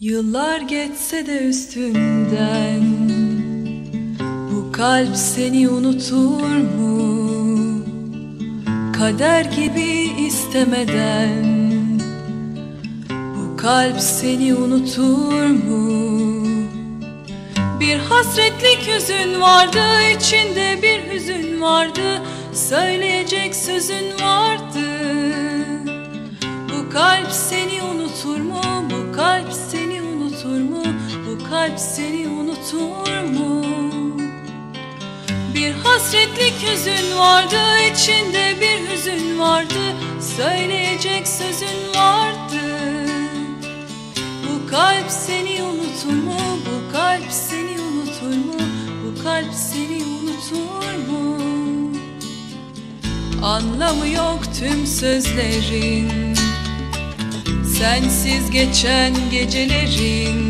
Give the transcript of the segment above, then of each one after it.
Yıllar geçse de üstünden Bu kalp seni unutur mu? Kader gibi istemeden Bu kalp seni unutur mu? Bir hasretlik hüzün vardı içinde bir hüzün vardı Söyleyecek sözün vardı Bu kalp seni kalp seni unutur mu? Bir hasretlik hüzün vardı içinde bir hüzün vardı Söyleyecek sözün vardı Bu kalp seni unutur mu? Bu kalp seni unutur mu? Bu kalp seni unutur mu? Anlamı yok tüm sözlerin Sensiz geçen gecelerin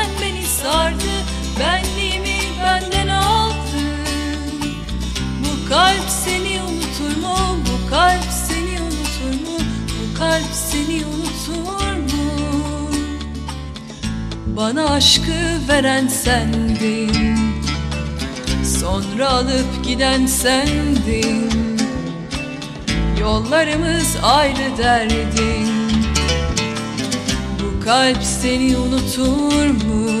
sardı Benliğimi benden aldı Bu kalp seni unutur mu? Bu kalp seni unutur mu? Bu kalp seni unutur mu? Bana aşkı veren sendin Sonra alıp giden sendin Yollarımız ayrı derdin Bu kalp seni unutur mu?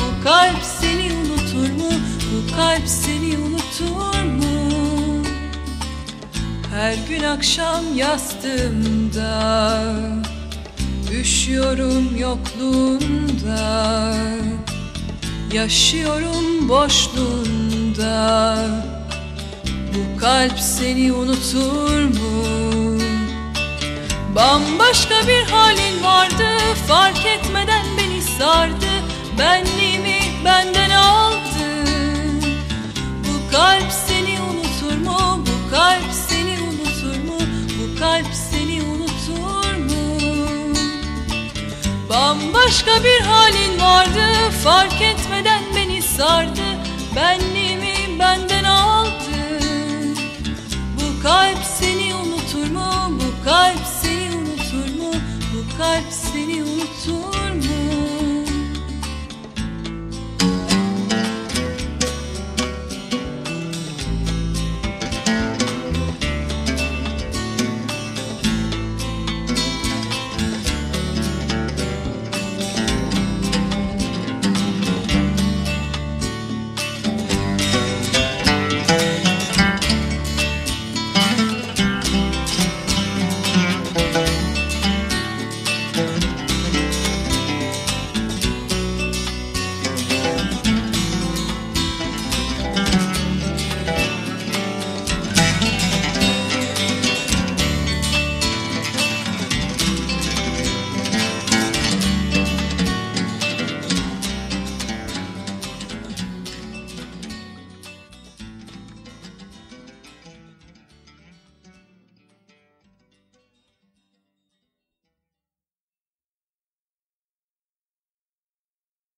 Her gün akşam yastığımda Üşüyorum yokluğunda Yaşıyorum boşluğunda Bu kalp seni unutur mu? Bambaşka bir halin vardı Fark etmeden beni sardı Benliğimi Bambaşka bir halin vardı Fark etmeden beni sardı Benliğimi benden aldı Bu kalp seni unutur mu? Bu kalp seni unutur mu? Bu kalp seni unutur